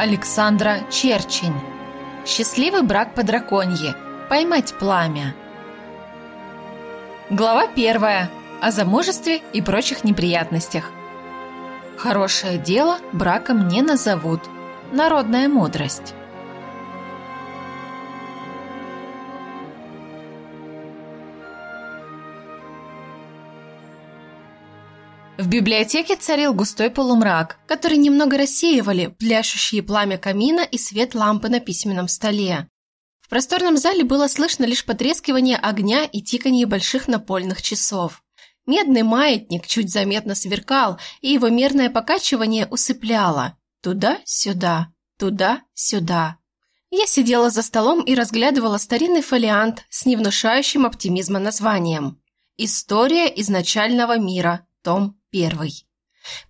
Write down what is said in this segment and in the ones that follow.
Александра Черчень. Счастливый брак по драконье. Поймать пламя. Глава первая. О замужестве и прочих неприятностях. Хорошее дело браком не назовут. Народная мудрость. В библиотеке царил густой полумрак, который немного рассеивали пляшущие пламя камина и свет лампы на письменном столе. В просторном зале было слышно лишь потрескивание огня и тиканье больших напольных часов. Медный маятник чуть заметно сверкал, и его мерное покачивание усыпляло. Туда-сюда, туда-сюда. Я сидела за столом и разглядывала старинный фолиант с невнушающим оптимизма названием «История изначального мира. Том первый.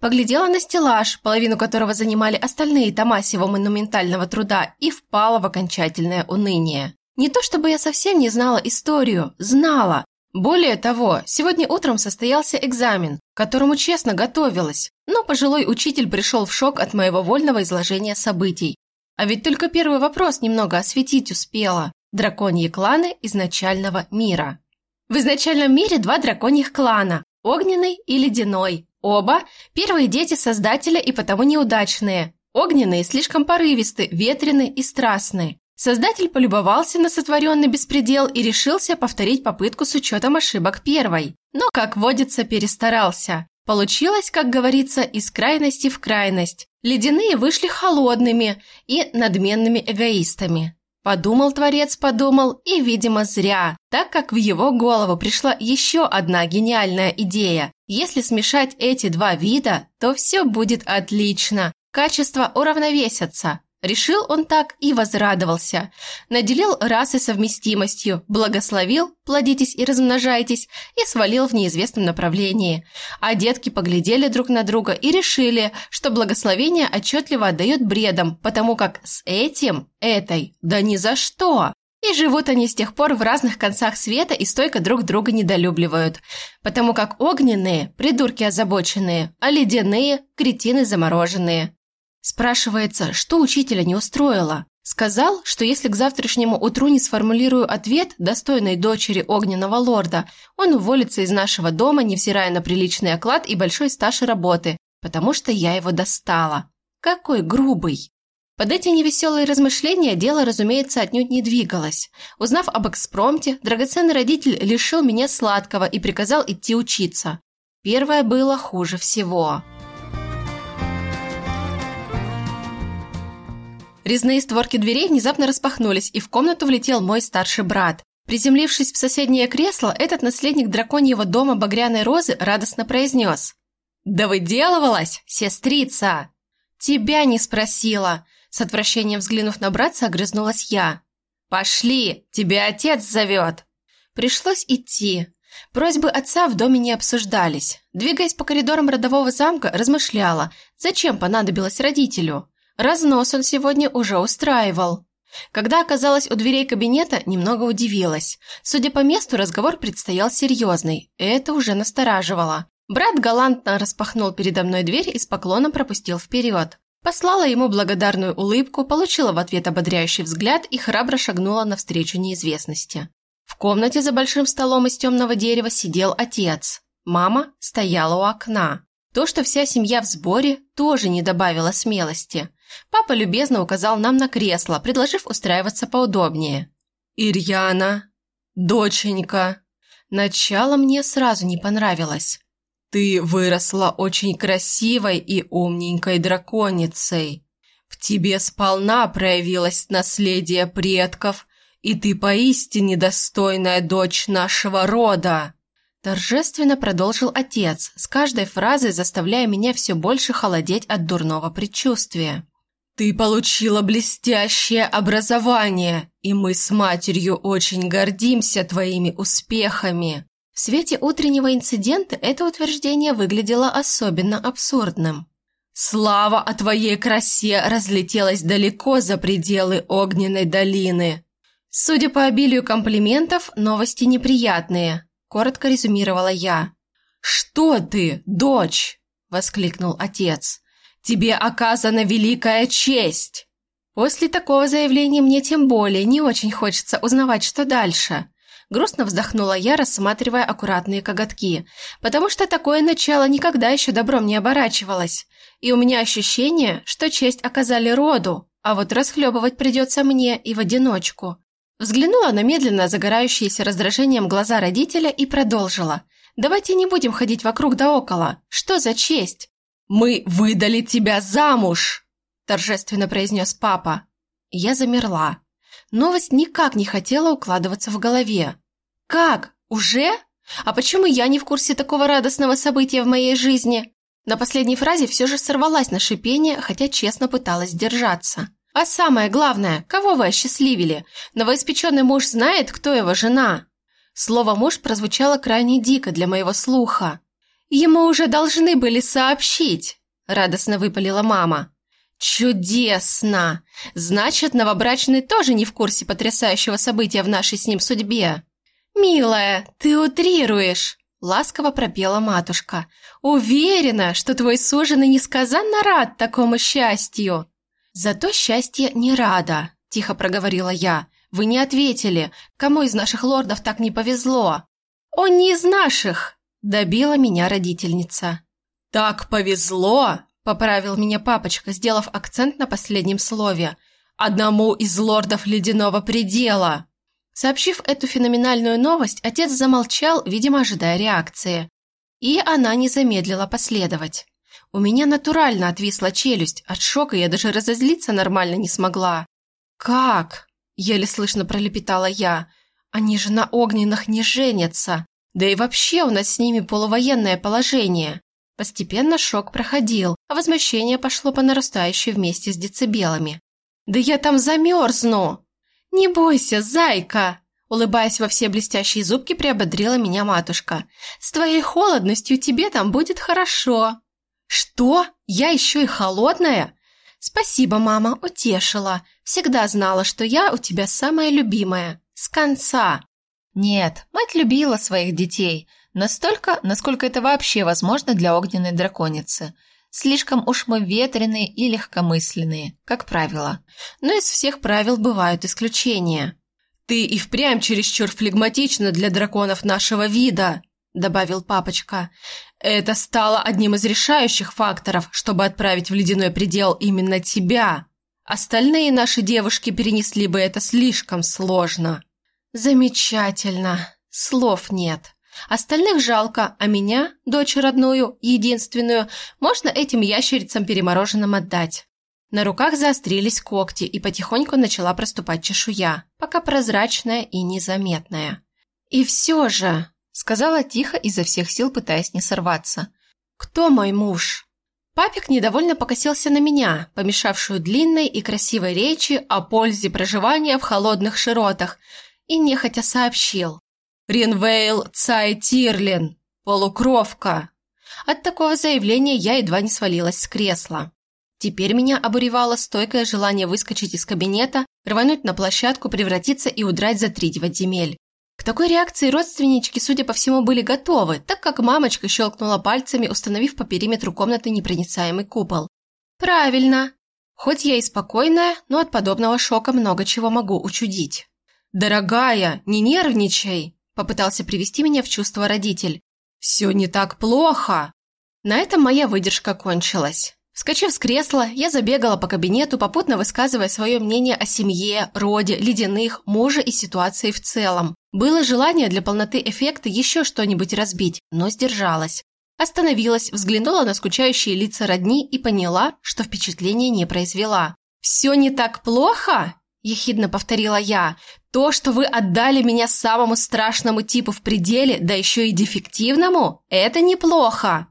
Поглядела на стеллаж, половину которого занимали остальные тома сего монументального труда, и впала в окончательное уныние. Не то чтобы я совсем не знала историю, знала. Более того, сегодня утром состоялся экзамен, к которому честно готовилась, но пожилой учитель пришел в шок от моего вольного изложения событий. А ведь только первый вопрос немного осветить успела. Драконьи кланы изначального мира. В изначальном мире два драконьих клана Огненный и ледяной. Оба – первые дети Создателя и потому неудачные. Огненные слишком порывисты, ветрены и страстны. Создатель полюбовался на сотворенный беспредел и решился повторить попытку с учетом ошибок первой. Но, как водится, перестарался. Получилось, как говорится, из крайности в крайность. Ледяные вышли холодными и надменными эгоистами. Подумал Творец, подумал, и, видимо, зря, так как в его голову пришла еще одна гениальная идея. Если смешать эти два вида, то все будет отлично, качества уравновесятся. Решил он так и возрадовался. Наделил расы совместимостью, благословил, плодитесь и размножайтесь, и свалил в неизвестном направлении. А детки поглядели друг на друга и решили, что благословение отчетливо отдает бредом, потому как с этим, этой, да ни за что. И живут они с тех пор в разных концах света и стойко друг друга недолюбливают, потому как огненные – придурки озабоченные, а ледяные – кретины замороженные. Спрашивается, что учителя не устроило? Сказал, что если к завтрашнему утру не сформулирую ответ достойной дочери огненного лорда, он уволится из нашего дома, невзирая на приличный оклад и большой стаж работы, потому что я его достала. Какой грубый! Под эти невеселые размышления дело, разумеется, отнюдь не двигалось. Узнав об экспромте, драгоценный родитель лишил меня сладкого и приказал идти учиться. Первое было хуже всего. Резные створки дверей внезапно распахнулись, и в комнату влетел мой старший брат. Приземлившись в соседнее кресло, этот наследник драконьего дома Багряной Розы радостно произнес. «Да выделывалась, сестрица!» «Тебя не спросила!» С отвращением взглянув на братца, огрызнулась я. «Пошли, тебя отец зовет!» Пришлось идти. Просьбы отца в доме не обсуждались. Двигаясь по коридорам родового замка, размышляла, зачем понадобилось родителю. Разнос он сегодня уже устраивал. Когда оказалась у дверей кабинета, немного удивилась. Судя по месту, разговор предстоял серьезный. Это уже настораживало. Брат галантно распахнул передо мной дверь и с поклоном пропустил вперед. Послала ему благодарную улыбку, получила в ответ ободряющий взгляд и храбро шагнула навстречу неизвестности. В комнате за большим столом из темного дерева сидел отец. Мама стояла у окна. То, что вся семья в сборе, тоже не добавило смелости. Папа любезно указал нам на кресло, предложив устраиваться поудобнее. «Ирьяна, доченька!» Начало мне сразу не понравилось. «Ты выросла очень красивой и умненькой драконицей. В тебе сполна проявилось наследие предков, и ты поистине достойная дочь нашего рода!» Торжественно продолжил отец, с каждой фразой заставляя меня все больше холодеть от дурного предчувствия. Ты получила блестящее образование, и мы с матерью очень гордимся твоими успехами. В свете утреннего инцидента это утверждение выглядело особенно абсурдным. Слава о твоей красе разлетелась далеко за пределы огненной долины. Судя по обилию комплиментов, новости неприятные, коротко резюмировала я. Что ты, дочь? воскликнул отец. Тебе оказана великая честь!» После такого заявления мне тем более не очень хочется узнавать, что дальше. Грустно вздохнула я, рассматривая аккуратные коготки, потому что такое начало никогда еще добром не оборачивалось. И у меня ощущение, что честь оказали роду, а вот расхлебывать придется мне и в одиночку. Взглянула на медленно загорающиеся раздражением глаза родителя и продолжила. «Давайте не будем ходить вокруг да около. Что за честь?» «Мы выдали тебя замуж!» торжественно произнес папа. Я замерла. Новость никак не хотела укладываться в голове. «Как? Уже? А почему я не в курсе такого радостного события в моей жизни?» На последней фразе все же сорвалась на шипение, хотя честно пыталась держаться. «А самое главное, кого вы осчастливили? Новоиспеченный муж знает, кто его жена?» Слово «муж» прозвучало крайне дико для моего слуха. «Ему уже должны были сообщить», – радостно выпалила мама. «Чудесно! Значит, новобрачный тоже не в курсе потрясающего события в нашей с ним судьбе». «Милая, ты утрируешь!» – ласково пропела матушка. «Уверена, что твой суженый несказанно рад такому счастью!» «Зато счастье не рада», – тихо проговорила я. «Вы не ответили, кому из наших лордов так не повезло?» «Он не из наших!» – добила меня родительница. «Так повезло!» – поправил меня папочка, сделав акцент на последнем слове. «Одному из лордов ледяного предела!» Сообщив эту феноменальную новость, отец замолчал, видимо, ожидая реакции. И она не замедлила последовать. У меня натурально отвисла челюсть, от шока я даже разозлиться нормально не смогла. «Как?» – еле слышно пролепетала я. «Они же на огненных не женятся. Да и вообще у нас с ними полувоенное положение». Постепенно шок проходил, а возмущение пошло по нарастающей вместе с децибелами. «Да я там замерзну!» «Не бойся, зайка!» Улыбаясь во все блестящие зубки, приободрила меня матушка. «С твоей холодностью тебе там будет хорошо!» «Что? Я еще и холодная?» «Спасибо, мама, утешила. Всегда знала, что я у тебя самая любимая. С конца!» Нет, мать любила своих детей. Настолько, насколько это вообще возможно для огненной драконицы – Слишком уж мы ветреные и легкомысленные, как правило. Но из всех правил бывают исключения. «Ты и впрямь чересчур флегматична для драконов нашего вида», – добавил папочка. «Это стало одним из решающих факторов, чтобы отправить в ледяной предел именно тебя. Остальные наши девушки перенесли бы это слишком сложно». «Замечательно. Слов нет». Остальных жалко, а меня, дочь родную, единственную, можно этим ящерицам перемороженным отдать. На руках заострились когти, и потихоньку начала проступать чешуя, пока прозрачная и незаметная. «И все же», — сказала тихо, изо всех сил пытаясь не сорваться, — «кто мой муж?» Папик недовольно покосился на меня, помешавшую длинной и красивой речи о пользе проживания в холодных широтах, и нехотя сообщил. Ринвейл Цай Тирлин, полукровка. От такого заявления я едва не свалилась с кресла. Теперь меня обуревало стойкое желание выскочить из кабинета, рвануть на площадку, превратиться и удрать за девять земель. К такой реакции родственнички, судя по всему, были готовы, так как мамочка щелкнула пальцами, установив по периметру комнаты непроницаемый купол. «Правильно. Хоть я и спокойная, но от подобного шока много чего могу учудить». «Дорогая, не нервничай!» Попытался привести меня в чувство родитель. «Все не так плохо!» На этом моя выдержка кончилась. Вскочив с кресла, я забегала по кабинету, попутно высказывая свое мнение о семье, роде, ледяных, муже и ситуации в целом. Было желание для полноты эффекта еще что-нибудь разбить, но сдержалась. Остановилась, взглянула на скучающие лица родни и поняла, что впечатление не произвела. «Все не так плохо?» – ехидно повторила я. То, что вы отдали меня самому страшному типу в пределе, да еще и дефективному, это неплохо.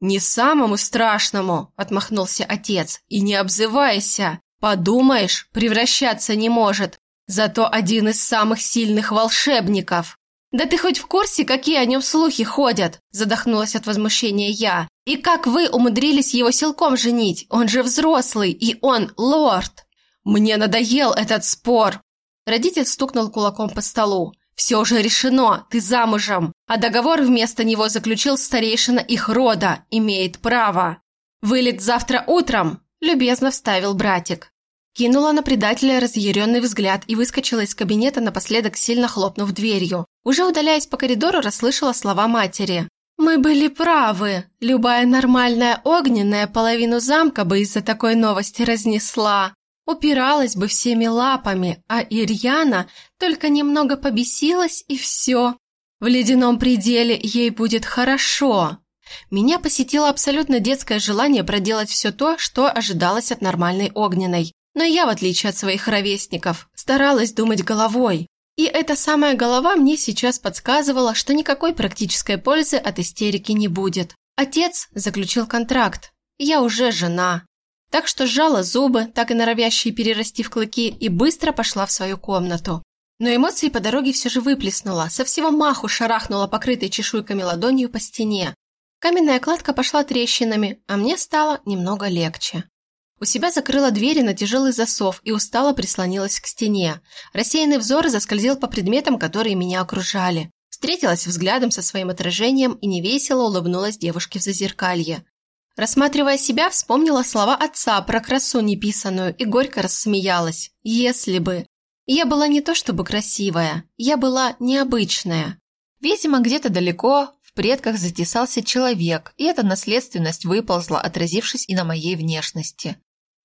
Не самому страшному, отмахнулся отец, и не обзывайся. Подумаешь, превращаться не может. Зато один из самых сильных волшебников. Да ты хоть в курсе, какие о нем слухи ходят? Задохнулась от возмущения я. И как вы умудрились его силком женить? Он же взрослый, и он лорд. Мне надоел этот спор, Родитель стукнул кулаком по столу. «Все уже решено, ты замужем, а договор вместо него заключил старейшина их рода, имеет право». «Вылет завтра утром!» – любезно вставил братик. Кинула на предателя разъяренный взгляд и выскочила из кабинета, напоследок сильно хлопнув дверью. Уже удаляясь по коридору, расслышала слова матери. «Мы были правы. Любая нормальная огненная половину замка бы из-за такой новости разнесла. Упиралась бы всеми лапами, а Ирьяна только немного побесилась и все. В ледяном пределе ей будет хорошо». Меня посетило абсолютно детское желание проделать все то, что ожидалось от нормальной огненной. Но я, в отличие от своих ровесников, старалась думать головой. И эта самая голова мне сейчас подсказывала, что никакой практической пользы от истерики не будет. Отец заключил контракт. Я уже жена. Так что сжала зубы, так и норовящие перерасти в клыки, и быстро пошла в свою комнату. Но эмоции по дороге все же выплеснула, со всего маху шарахнула покрытой чешуйками ладонью по стене. Каменная кладка пошла трещинами, а мне стало немного легче. У себя закрыла двери на тяжелый засов и устало прислонилась к стене. Рассеянный взор заскользил по предметам, которые меня окружали. Встретилась взглядом со своим отражением и невесело улыбнулась девушке в зазеркалье. Рассматривая себя, вспомнила слова отца про красу неписанную и горько рассмеялась. Если бы. Я была не то чтобы красивая, я была необычная. Видимо, где-то далеко в предках затесался человек, и эта наследственность выползла, отразившись и на моей внешности.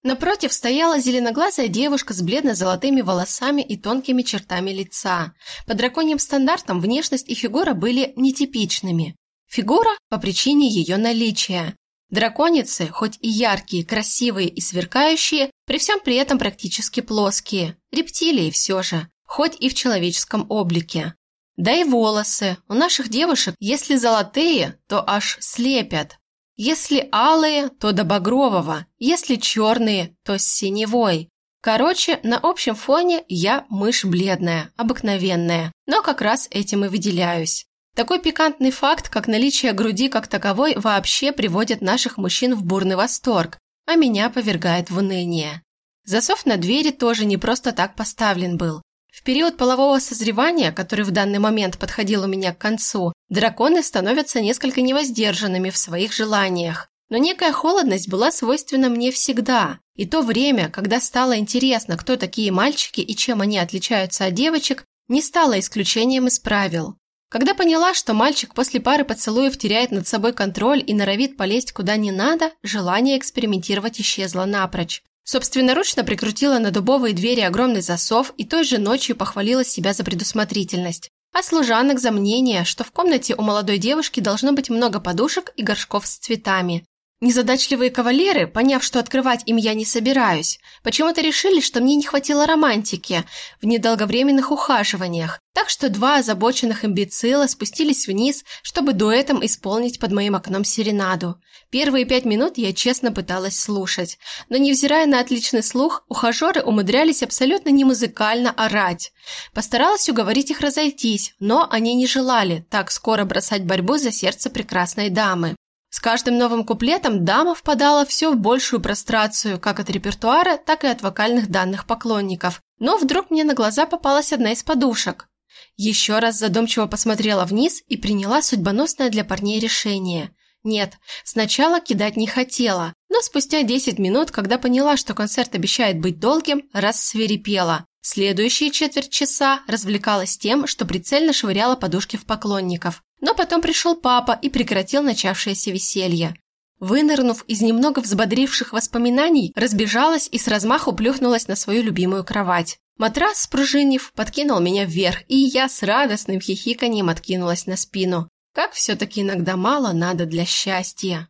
Напротив стояла зеленоглазая девушка с бледно-золотыми волосами и тонкими чертами лица. По драконьим стандартам внешность и фигура были нетипичными. Фигура по причине ее наличия. Драконицы, хоть и яркие, красивые и сверкающие, при всем при этом практически плоские. Рептилии все же, хоть и в человеческом облике. Да и волосы. У наших девушек, если золотые, то аж слепят. Если алые, то до багрового, если черные, то с синевой. Короче, на общем фоне я мышь бледная, обыкновенная, но как раз этим и выделяюсь. Такой пикантный факт, как наличие груди как таковой, вообще приводит наших мужчин в бурный восторг, а меня повергает в уныние. Засов на двери тоже не просто так поставлен был. В период полового созревания, который в данный момент подходил у меня к концу, драконы становятся несколько невоздержанными в своих желаниях. Но некая холодность была свойственна мне всегда. И то время, когда стало интересно, кто такие мальчики и чем они отличаются от девочек, не стало исключением из правил. Когда поняла, что мальчик после пары поцелуев теряет над собой контроль и норовит полезть куда не надо, желание экспериментировать исчезло напрочь. Собственноручно прикрутила на дубовые двери огромный засов и той же ночью похвалила себя за предусмотрительность. А служанок за мнение, что в комнате у молодой девушки должно быть много подушек и горшков с цветами. Незадачливые кавалеры, поняв, что открывать им я не собираюсь, почему-то решили, что мне не хватило романтики в недолговременных ухаживаниях, так что два озабоченных имбецила спустились вниз, чтобы дуэтом исполнить под моим окном серенаду. Первые пять минут я честно пыталась слушать, но невзирая на отличный слух, ухажеры умудрялись абсолютно не музыкально орать. Постаралась уговорить их разойтись, но они не желали так скоро бросать борьбу за сердце прекрасной дамы. С каждым новым куплетом дама впадала все в большую прострацию, как от репертуара, так и от вокальных данных поклонников. Но вдруг мне на глаза попалась одна из подушек. Еще раз задумчиво посмотрела вниз и приняла судьбоносное для парней решение. Нет, сначала кидать не хотела, но спустя 10 минут, когда поняла, что концерт обещает быть долгим, рассверепела. Следующие четверть часа развлекалась тем, что прицельно швыряла подушки в поклонников. Но потом пришел папа и прекратил начавшееся веселье. Вынырнув из немного взбодривших воспоминаний, разбежалась и с размаху плюхнулась на свою любимую кровать. Матрас, спружинив, подкинул меня вверх, и я с радостным хихиканием откинулась на спину. Как все-таки иногда мало надо для счастья.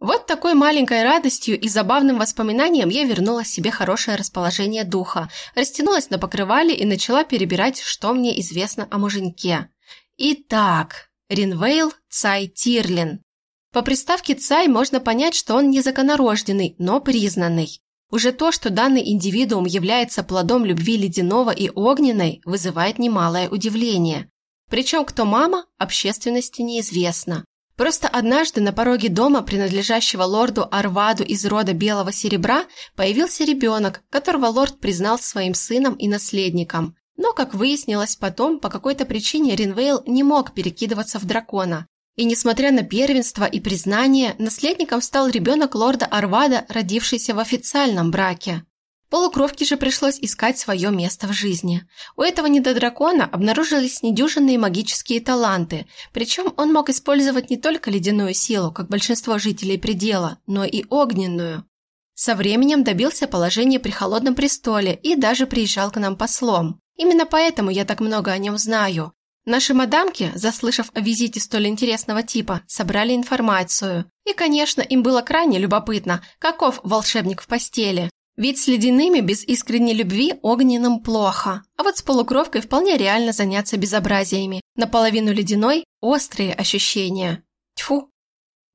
Вот такой маленькой радостью и забавным воспоминанием я вернула себе хорошее расположение духа, растянулась на покрывале и начала перебирать, что мне известно о муженьке. Итак, Ринвейл Цай Тирлин. По приставке «Цай» можно понять, что он незаконорожденный, но признанный. Уже то, что данный индивидуум является плодом любви ледяного и огненной, вызывает немалое удивление. Причем кто мама, общественности неизвестно. Просто однажды на пороге дома, принадлежащего лорду Арваду из рода Белого Серебра, появился ребенок, которого лорд признал своим сыном и наследником. Но, как выяснилось потом, по какой-то причине Ринвейл не мог перекидываться в дракона. И несмотря на первенство и признание, наследником стал ребенок лорда Арвада, родившийся в официальном браке. Полукровке же пришлось искать свое место в жизни. У этого недодракона обнаружились недюжинные магические таланты, причем он мог использовать не только ледяную силу, как большинство жителей предела, но и огненную. Со временем добился положения при холодном престоле и даже приезжал к нам послом. Именно поэтому я так много о нем знаю. Наши мадамки, заслышав о визите столь интересного типа, собрали информацию. И, конечно, им было крайне любопытно, каков волшебник в постели. Ведь с ледяными без искренней любви огненным плохо, а вот с полукровкой вполне реально заняться безобразиями. Наполовину ледяной – острые ощущения. Тьфу.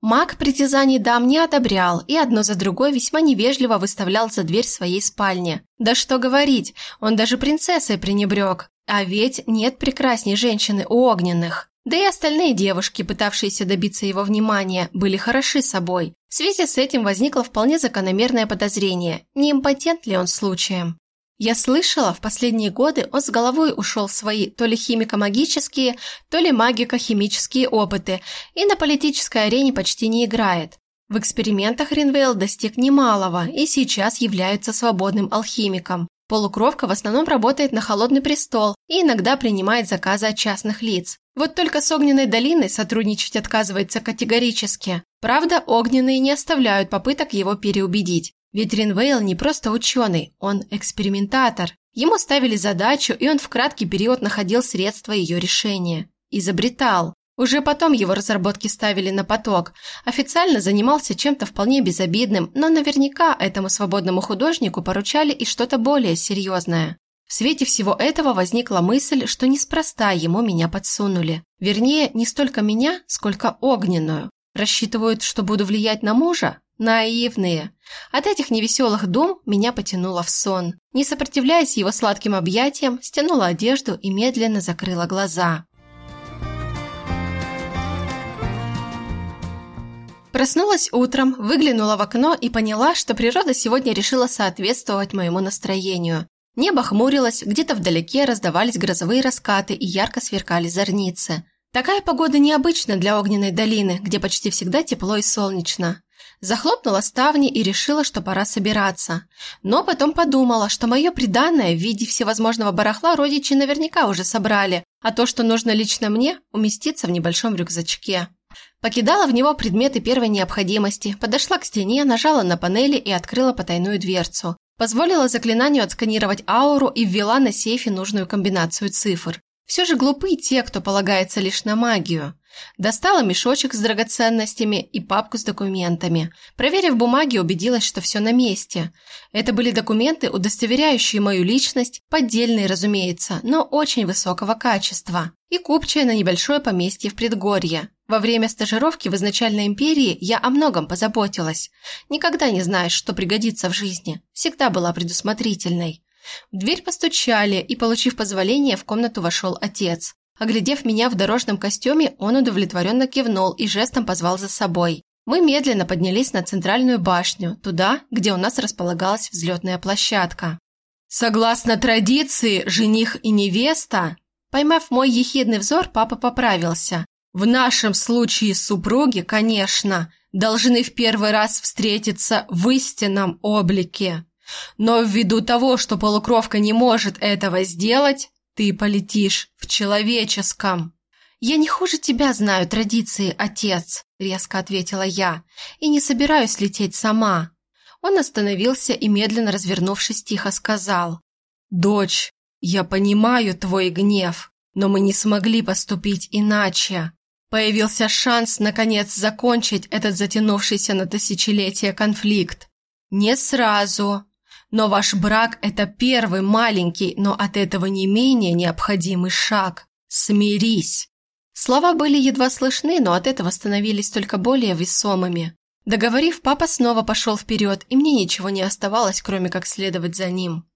Маг притязаний дам не одобрял и одно за другой весьма невежливо выставлял за дверь своей спальни. Да что говорить, он даже принцессой пренебрег. А ведь нет прекрасней женщины у огненных. Да и остальные девушки, пытавшиеся добиться его внимания, были хороши собой. В связи с этим возникло вполне закономерное подозрение, не импотент ли он случаем. Я слышала, в последние годы он с головой ушел в свои то ли химико-магические, то ли магико-химические опыты и на политической арене почти не играет. В экспериментах Ринвейл достиг немалого и сейчас является свободным алхимиком. Полукровка в основном работает на холодный престол и иногда принимает заказы от частных лиц. Вот только с Огненной долиной сотрудничать отказывается категорически. Правда, Огненные не оставляют попыток его переубедить. Ведь Ринвейл не просто ученый, он экспериментатор. Ему ставили задачу, и он в краткий период находил средства ее решения. Изобретал. Уже потом его разработки ставили на поток. Официально занимался чем-то вполне безобидным, но наверняка этому свободному художнику поручали и что-то более серьезное. В свете всего этого возникла мысль, что неспроста ему меня подсунули. Вернее, не столько меня, сколько огненную. Рассчитывают, что буду влиять на мужа? Наивные. От этих невеселых дум меня потянуло в сон. Не сопротивляясь его сладким объятиям, стянула одежду и медленно закрыла глаза. Проснулась утром, выглянула в окно и поняла, что природа сегодня решила соответствовать моему настроению. Небо хмурилось, где-то вдалеке раздавались грозовые раскаты и ярко сверкали зорницы. Такая погода необычна для огненной долины, где почти всегда тепло и солнечно. Захлопнула ставни и решила, что пора собираться. Но потом подумала, что мое приданное в виде всевозможного барахла родичи наверняка уже собрали, а то, что нужно лично мне, уместится в небольшом рюкзачке. Покидала в него предметы первой необходимости, подошла к стене, нажала на панели и открыла потайную дверцу. Позволила заклинанию отсканировать ауру и ввела на сейфе нужную комбинацию цифр. Все же глупы те, кто полагается лишь на магию. Достала мешочек с драгоценностями и папку с документами. Проверив бумаги, убедилась, что все на месте. Это были документы, удостоверяющие мою личность, поддельные, разумеется, но очень высокого качества. И купчая на небольшое поместье в предгорье. Во время стажировки в изначальной империи я о многом позаботилась. Никогда не знаешь, что пригодится в жизни. Всегда была предусмотрительной. В дверь постучали, и, получив позволение, в комнату вошел отец. Оглядев меня в дорожном костюме, он удовлетворенно кивнул и жестом позвал за собой. Мы медленно поднялись на центральную башню, туда, где у нас располагалась взлетная площадка. Согласно традиции, жених и невеста... Поймав мой ехидный взор, папа поправился. В нашем случае супруги, конечно, должны в первый раз встретиться в истинном облике. Но ввиду того, что полукровка не может этого сделать, ты полетишь в человеческом. Я не хуже тебя знаю традиции, отец, резко ответила я, и не собираюсь лететь сама. Он остановился и, медленно развернувшись, тихо сказал. «Дочь, я понимаю твой гнев, но мы не смогли поступить иначе. Появился шанс, наконец, закончить этот затянувшийся на тысячелетия конфликт. Не сразу, но ваш брак – это первый маленький, но от этого не менее необходимый шаг. Смирись. Слова были едва слышны, но от этого становились только более весомыми. Договорив, папа снова пошел вперед, и мне ничего не оставалось, кроме как следовать за ним.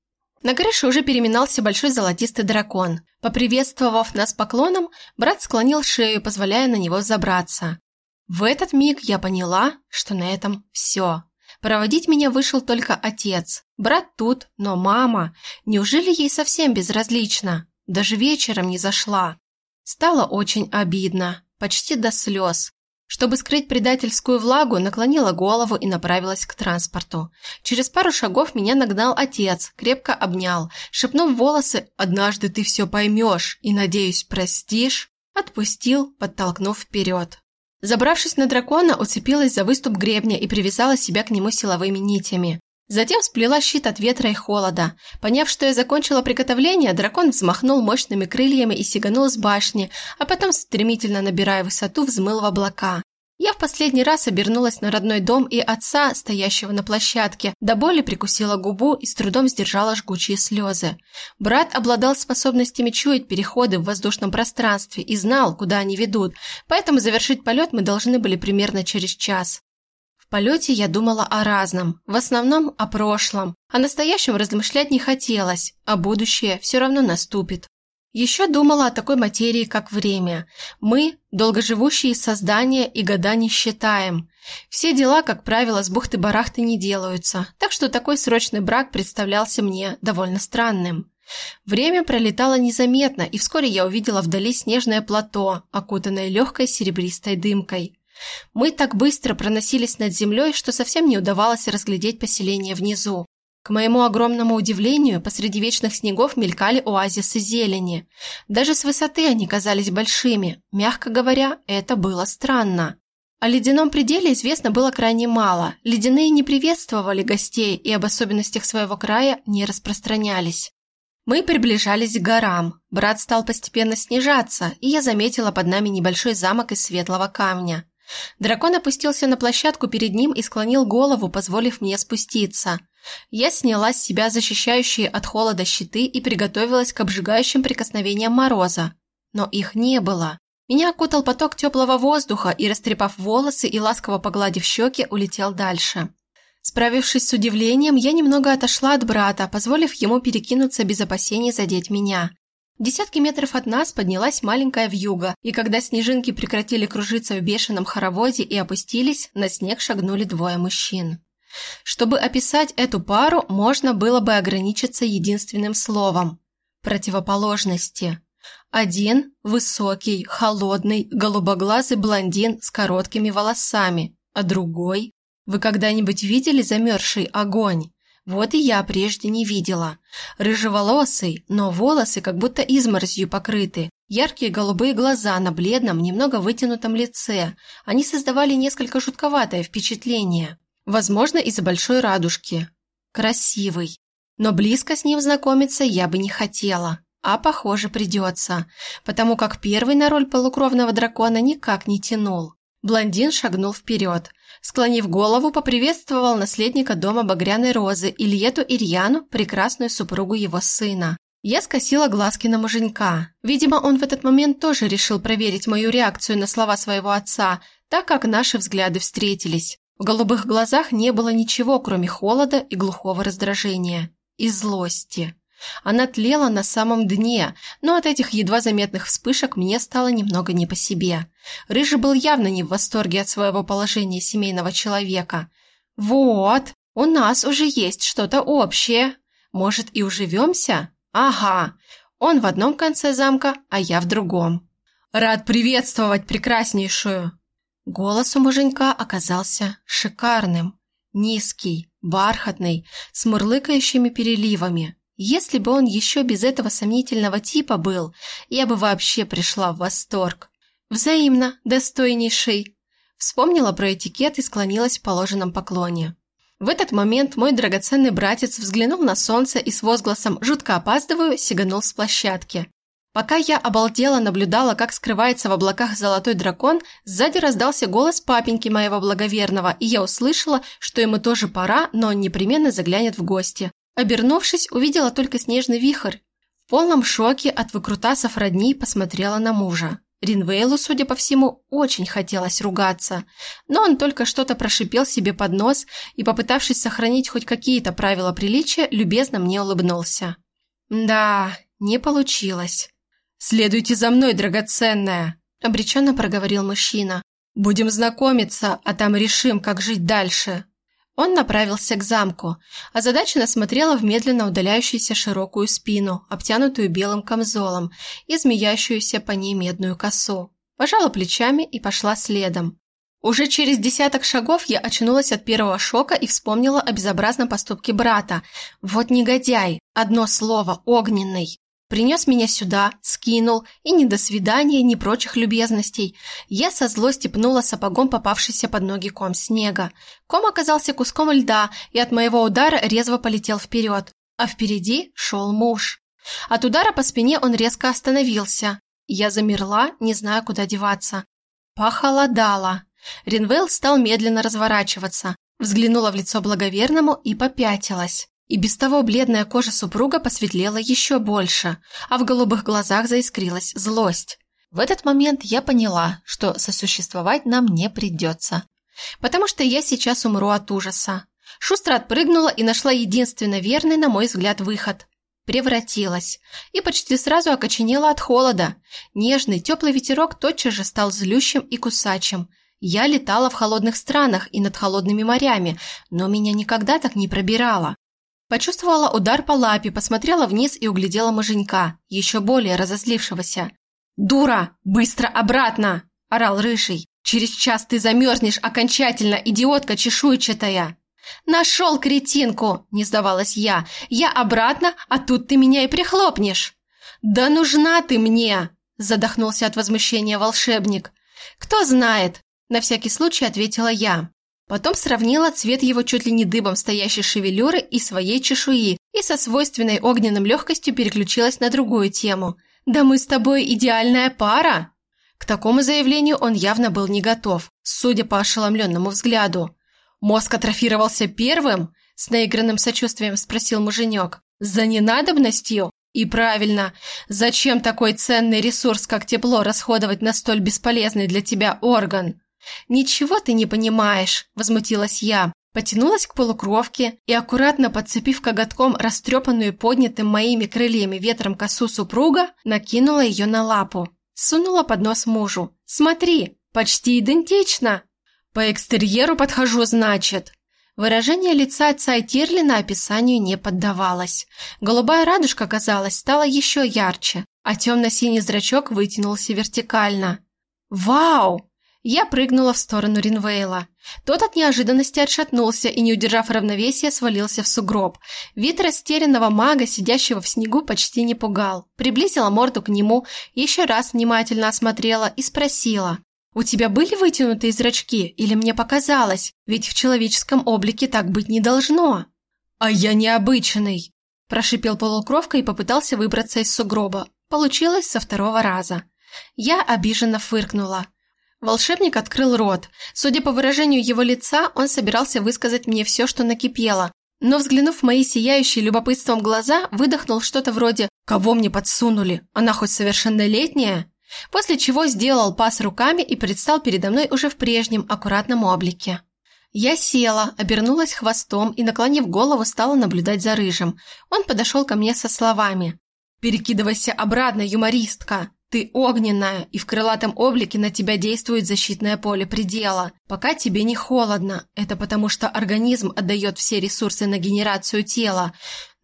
На крыше уже переминался большой золотистый дракон. Поприветствовав нас поклоном, брат склонил шею, позволяя на него забраться. В этот миг я поняла, что на этом все. Проводить меня вышел только отец. Брат тут, но мама... Неужели ей совсем безразлично? Даже вечером не зашла. Стало очень обидно. почти до слез. Чтобы скрыть предательскую влагу, наклонила голову и направилась к транспорту. Через пару шагов меня нагнал отец, крепко обнял, шепнув волосы «Однажды ты все поймешь и, надеюсь, простишь», отпустил, подтолкнув вперед. Забравшись на дракона, уцепилась за выступ гребня и привязала себя к нему силовыми нитями. Затем сплела щит от ветра и холода. Поняв, что я закончила приготовление, дракон взмахнул мощными крыльями и сиганул с башни, а потом, стремительно набирая высоту, взмыл в облака. Я в последний раз обернулась на родной дом и отца, стоящего на площадке, до боли прикусила губу и с трудом сдержала жгучие слезы. Брат обладал способностями чуять переходы в воздушном пространстве и знал, куда они ведут, поэтому завершить полет мы должны были примерно через час. В полете я думала о разном, в основном о прошлом. О настоящем размышлять не хотелось, а будущее все равно наступит. Еще думала о такой материи, как время. Мы, долгоживущие создания, и года не считаем. Все дела, как правило, с бухты-барахты не делаются, так что такой срочный брак представлялся мне довольно странным. Время пролетало незаметно, и вскоре я увидела вдали снежное плато, окутанное легкой серебристой дымкой. Мы так быстро проносились над землей, что совсем не удавалось разглядеть поселение внизу. К моему огромному удивлению, посреди вечных снегов мелькали оазисы зелени. Даже с высоты они казались большими. Мягко говоря, это было странно. О ледяном пределе известно было крайне мало. Ледяные не приветствовали гостей и об особенностях своего края не распространялись. Мы приближались к горам. Брат стал постепенно снижаться, и я заметила под нами небольшой замок из светлого камня. Дракон опустился на площадку перед ним и склонил голову, позволив мне спуститься. Я сняла с себя защищающие от холода щиты и приготовилась к обжигающим прикосновениям мороза. Но их не было. Меня окутал поток теплого воздуха и, растрепав волосы и ласково погладив щеки, улетел дальше. Справившись с удивлением, я немного отошла от брата, позволив ему перекинуться без опасений задеть меня. Десятки метров от нас поднялась маленькая вьюга, и когда снежинки прекратили кружиться в бешеном хороводе и опустились, на снег шагнули двое мужчин. Чтобы описать эту пару, можно было бы ограничиться единственным словом – противоположности. Один – высокий, холодный, голубоглазый блондин с короткими волосами, а другой – вы когда-нибудь видели замерзший огонь? Вот и я прежде не видела. Рыжеволосый, но волосы как будто изморозью покрыты. Яркие голубые глаза на бледном, немного вытянутом лице. Они создавали несколько жутковатое впечатление. Возможно, из-за большой радужки. Красивый. Но близко с ним знакомиться я бы не хотела. А, похоже, придется. Потому как первый на роль полукровного дракона никак не тянул. Блондин шагнул вперед. Склонив голову, поприветствовал наследника дома Багряной Розы Ильету Ирьяну, прекрасную супругу его сына. Я скосила глазки на муженька. Видимо, он в этот момент тоже решил проверить мою реакцию на слова своего отца, так как наши взгляды встретились. В голубых глазах не было ничего, кроме холода и глухого раздражения. И злости. Она тлела на самом дне, но от этих едва заметных вспышек мне стало немного не по себе. Рыжий был явно не в восторге от своего положения семейного человека. «Вот, у нас уже есть что-то общее. Может, и уживемся? Ага, он в одном конце замка, а я в другом». «Рад приветствовать прекраснейшую!» Голос у муженька оказался шикарным, низкий, бархатный, с мурлыкающими переливами. Если бы он еще без этого сомнительного типа был, я бы вообще пришла в восторг. Взаимно, достойнейший. Вспомнила про этикет и склонилась в положенном поклоне. В этот момент мой драгоценный братец взглянул на солнце и с возгласом «жутко опаздываю» сиганул с площадки. Пока я обалдела наблюдала, как скрывается в облаках золотой дракон, сзади раздался голос папеньки моего благоверного, и я услышала, что ему тоже пора, но он непременно заглянет в гости. Обернувшись, увидела только снежный вихрь. В полном шоке от выкрутасов родни посмотрела на мужа. Ринвейлу, судя по всему, очень хотелось ругаться, но он только что-то прошипел себе под нос и, попытавшись сохранить хоть какие-то правила приличия, любезно мне улыбнулся. «Да, не получилось». «Следуйте за мной, драгоценная», – обреченно проговорил мужчина. «Будем знакомиться, а там решим, как жить дальше». Он направился к замку, а задача смотрела в медленно удаляющуюся широкую спину, обтянутую белым камзолом и змеящуюся по ней медную косу. Пожала плечами и пошла следом. Уже через десяток шагов я очнулась от первого шока и вспомнила о безобразном поступке брата. Вот негодяй, одно слово, огненный. Принес меня сюда, скинул, и ни до свидания, ни прочих любезностей. Я со злости пнула сапогом попавшийся под ноги ком снега. Ком оказался куском льда, и от моего удара резво полетел вперед. А впереди шел муж. От удара по спине он резко остановился. Я замерла, не зная, куда деваться. Похолодало. Ринвейл стал медленно разворачиваться, взглянула в лицо благоверному и попятилась. И без того бледная кожа супруга посветлела еще больше, а в голубых глазах заискрилась злость. В этот момент я поняла, что сосуществовать нам не придется. Потому что я сейчас умру от ужаса. Шустро отпрыгнула и нашла единственно верный, на мой взгляд, выход. Превратилась. И почти сразу окоченела от холода. Нежный, теплый ветерок тотчас же стал злющим и кусачим. Я летала в холодных странах и над холодными морями, но меня никогда так не пробирало. Почувствовала удар по лапе, посмотрела вниз и углядела муженька, еще более разозлившегося. «Дура! Быстро обратно!» – орал Рыжий. «Через час ты замерзнешь окончательно, идиотка чешуйчатая!» «Нашел кретинку!» – не сдавалась я. «Я обратно, а тут ты меня и прихлопнешь!» «Да нужна ты мне!» – задохнулся от возмущения волшебник. «Кто знает?» – на всякий случай ответила я. Потом сравнила цвет его чуть ли не дыбом стоящей шевелюры и своей чешуи и со свойственной огненным легкостью переключилась на другую тему. «Да мы с тобой идеальная пара!» К такому заявлению он явно был не готов, судя по ошеломленному взгляду. «Мозг атрофировался первым?» – с наигранным сочувствием спросил муженек. «За ненадобностью?» «И правильно. Зачем такой ценный ресурс, как тепло, расходовать на столь бесполезный для тебя орган?» «Ничего ты не понимаешь», – возмутилась я. Потянулась к полукровке и, аккуратно подцепив коготком растрепанную поднятым моими крыльями ветром косу супруга, накинула ее на лапу. Сунула под нос мужу. «Смотри, почти идентично!» «По экстерьеру подхожу, значит!» Выражение лица отца Тирлина описанию не поддавалось. Голубая радужка, казалось, стала еще ярче, а темно-синий зрачок вытянулся вертикально. «Вау!» Я прыгнула в сторону Ринвейла. Тот от неожиданности отшатнулся и, не удержав равновесия, свалился в сугроб. Вид растерянного мага, сидящего в снегу, почти не пугал. Приблизила морду к нему, еще раз внимательно осмотрела и спросила. «У тебя были вытянутые зрачки или мне показалось? Ведь в человеческом облике так быть не должно». «А я необычный», – прошипел полукровка и попытался выбраться из сугроба. Получилось со второго раза. Я обиженно фыркнула. Волшебник открыл рот. Судя по выражению его лица, он собирался высказать мне все, что накипело. Но, взглянув в мои сияющие любопытством глаза, выдохнул что-то вроде «Кого мне подсунули? Она хоть совершеннолетняя?» После чего сделал пас руками и предстал передо мной уже в прежнем аккуратном облике. Я села, обернулась хвостом и, наклонив голову, стала наблюдать за рыжим. Он подошел ко мне со словами «Перекидывайся обратно, юмористка!» Ты огненная, и в крылатом облике на тебя действует защитное поле предела. Пока тебе не холодно. Это потому, что организм отдает все ресурсы на генерацию тела.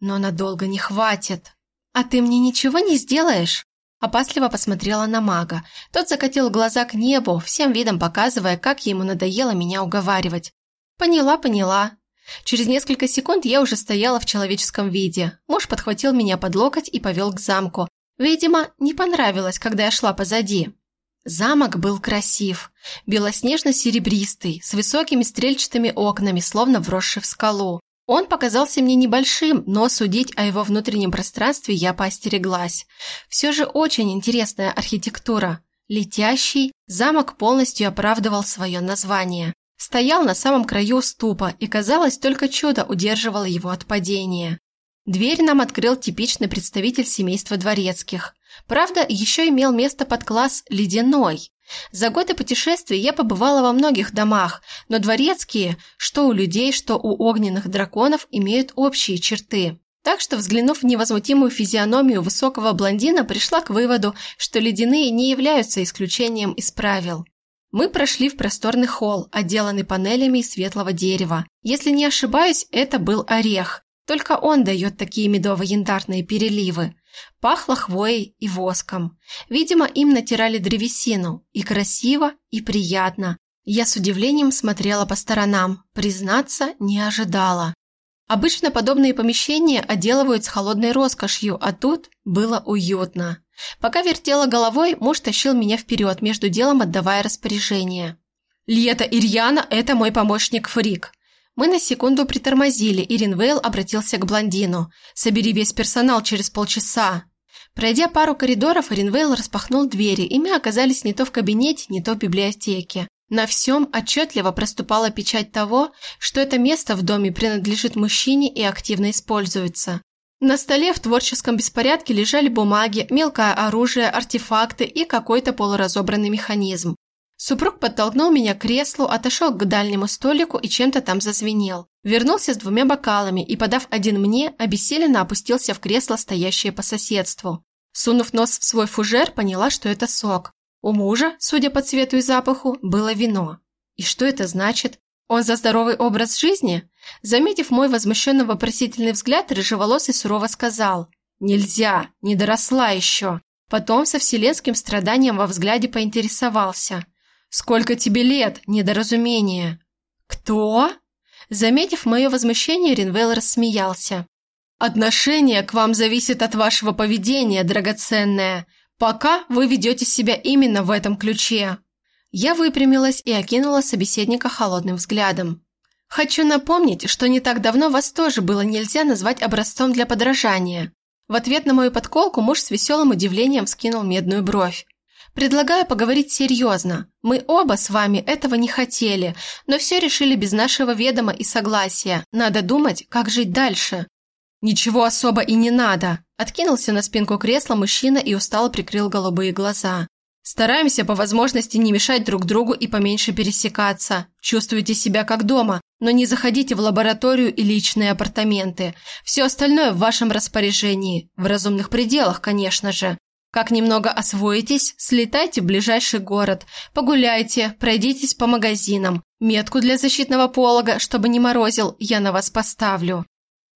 Но надолго не хватит. А ты мне ничего не сделаешь? Опасливо посмотрела на мага. Тот закатил глаза к небу, всем видом показывая, как ему надоело меня уговаривать. Поняла, поняла. Через несколько секунд я уже стояла в человеческом виде. Муж подхватил меня под локоть и повел к замку. Видимо, не понравилось, когда я шла позади. Замок был красив, белоснежно-серебристый, с высокими стрельчатыми окнами, словно вросший в скалу. Он показался мне небольшим, но судить о его внутреннем пространстве я поостереглась. Все же очень интересная архитектура. Летящий, замок полностью оправдывал свое название. Стоял на самом краю уступа, и, казалось, только чудо удерживало его от падения. Дверь нам открыл типичный представитель семейства дворецких. Правда, еще имел место под класс «ледяной». За годы путешествий я побывала во многих домах, но дворецкие, что у людей, что у огненных драконов, имеют общие черты. Так что, взглянув в невозмутимую физиономию высокого блондина, пришла к выводу, что ледяные не являются исключением из правил. Мы прошли в просторный холл, отделанный панелями из светлого дерева. Если не ошибаюсь, это был орех, только он дает такие медово-янтарные переливы. Пахло хвоей и воском. Видимо, им натирали древесину. И красиво, и приятно. Я с удивлением смотрела по сторонам. Признаться, не ожидала. Обычно подобные помещения отделывают с холодной роскошью, а тут было уютно. Пока вертела головой, муж тащил меня вперед, между делом отдавая распоряжение. «Лето Ирьяна – это мой помощник Фрик. Мы на секунду притормозили, и Ринвейл обратился к блондину. «Собери весь персонал через полчаса». Пройдя пару коридоров, Ринвейл распахнул двери, и мы оказались не то в кабинете, не то в библиотеке. На всем отчетливо проступала печать того, что это место в доме принадлежит мужчине и активно используется. На столе в творческом беспорядке лежали бумаги, мелкое оружие, артефакты и какой-то полуразобранный механизм. Супруг подтолкнул меня к креслу, отошел к дальнему столику и чем-то там зазвенел. Вернулся с двумя бокалами и, подав один мне, обессиленно опустился в кресло, стоящее по соседству. Сунув нос в свой фужер, поняла, что это сок. У мужа, судя по цвету и запаху, было вино. И что это значит? Он за здоровый образ жизни? Заметив мой возмущенно-вопросительный взгляд, рыжеволосый сурово сказал «Нельзя, не доросла еще». Потом со вселенским страданием во взгляде поинтересовался – «Сколько тебе лет, недоразумение?» «Кто?» Заметив мое возмущение, Ринвелл рассмеялся. «Отношение к вам зависит от вашего поведения, драгоценное. Пока вы ведете себя именно в этом ключе». Я выпрямилась и окинула собеседника холодным взглядом. «Хочу напомнить, что не так давно вас тоже было нельзя назвать образцом для подражания». В ответ на мою подколку муж с веселым удивлением вскинул медную бровь. Предлагаю поговорить серьезно. Мы оба с вами этого не хотели, но все решили без нашего ведома и согласия. Надо думать, как жить дальше. Ничего особо и не надо. Откинулся на спинку кресла мужчина и устало прикрыл голубые глаза. Стараемся по возможности не мешать друг другу и поменьше пересекаться. Чувствуйте себя как дома, но не заходите в лабораторию и личные апартаменты. Все остальное в вашем распоряжении. В разумных пределах, конечно же. Как немного освоитесь, слетайте в ближайший город, погуляйте, пройдитесь по магазинам. Метку для защитного полога, чтобы не морозил, я на вас поставлю.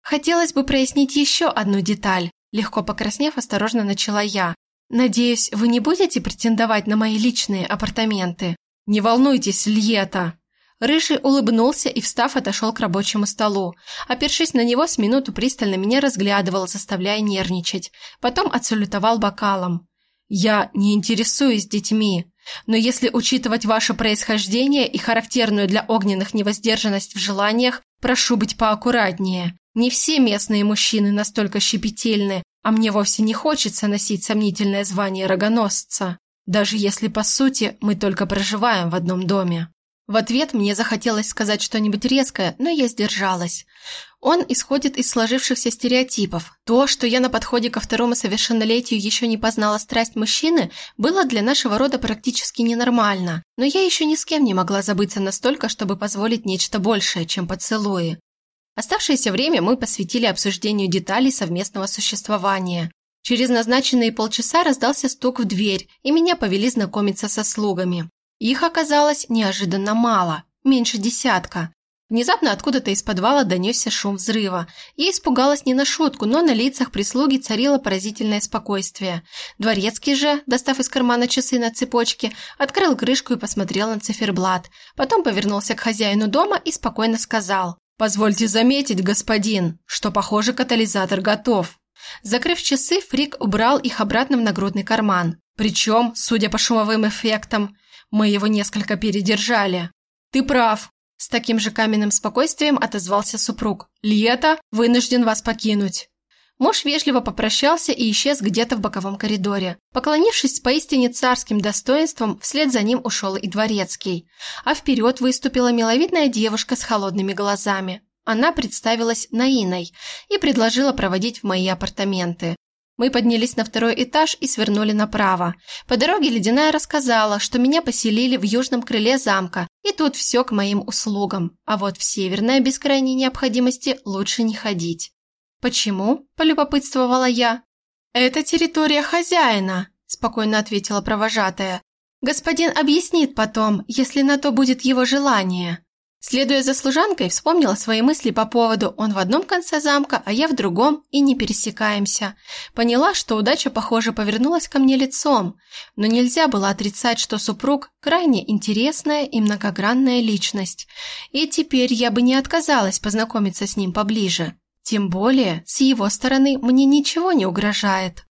Хотелось бы прояснить еще одну деталь. Легко покраснев, осторожно начала я. Надеюсь, вы не будете претендовать на мои личные апартаменты? Не волнуйтесь, Льета, Рыжий улыбнулся и, встав, отошел к рабочему столу. Опершись на него, с минуту пристально меня разглядывал, заставляя нервничать. Потом отсалютовал бокалом. «Я не интересуюсь детьми, но если учитывать ваше происхождение и характерную для огненных невоздержанность в желаниях, прошу быть поаккуратнее. Не все местные мужчины настолько щепетильны, а мне вовсе не хочется носить сомнительное звание рогоносца, даже если, по сути, мы только проживаем в одном доме». В ответ мне захотелось сказать что-нибудь резкое, но я сдержалась. Он исходит из сложившихся стереотипов. То, что я на подходе ко второму совершеннолетию еще не познала страсть мужчины, было для нашего рода практически ненормально. Но я еще ни с кем не могла забыться настолько, чтобы позволить нечто большее, чем поцелуи. Оставшееся время мы посвятили обсуждению деталей совместного существования. Через назначенные полчаса раздался стук в дверь, и меня повели знакомиться со слугами. Их оказалось неожиданно мало, меньше десятка. Внезапно откуда-то из подвала донесся шум взрыва. Я испугалась не на шутку, но на лицах прислуги царило поразительное спокойствие. Дворецкий же, достав из кармана часы на цепочке, открыл крышку и посмотрел на циферблат. Потом повернулся к хозяину дома и спокойно сказал. «Позвольте заметить, господин, что, похоже, катализатор готов». Закрыв часы, Фрик убрал их обратно в нагрудный карман. Причем, судя по шумовым эффектам, мы его несколько передержали. Ты прав. С таким же каменным спокойствием отозвался супруг. Лето вынужден вас покинуть. Муж вежливо попрощался и исчез где-то в боковом коридоре. Поклонившись поистине царским достоинством, вслед за ним ушел и дворецкий. А вперед выступила миловидная девушка с холодными глазами. Она представилась Наиной и предложила проводить в мои апартаменты. Мы поднялись на второй этаж и свернули направо. По дороге Ледяная рассказала, что меня поселили в южном крыле замка, и тут все к моим услугам. А вот в северное без крайней необходимости лучше не ходить. «Почему?» – полюбопытствовала я. «Это территория хозяина», – спокойно ответила провожатая. «Господин объяснит потом, если на то будет его желание». Следуя за служанкой, вспомнила свои мысли по поводу «он в одном конце замка, а я в другом, и не пересекаемся». Поняла, что удача, похоже, повернулась ко мне лицом, но нельзя было отрицать, что супруг – крайне интересная и многогранная личность, и теперь я бы не отказалась познакомиться с ним поближе. Тем более, с его стороны мне ничего не угрожает.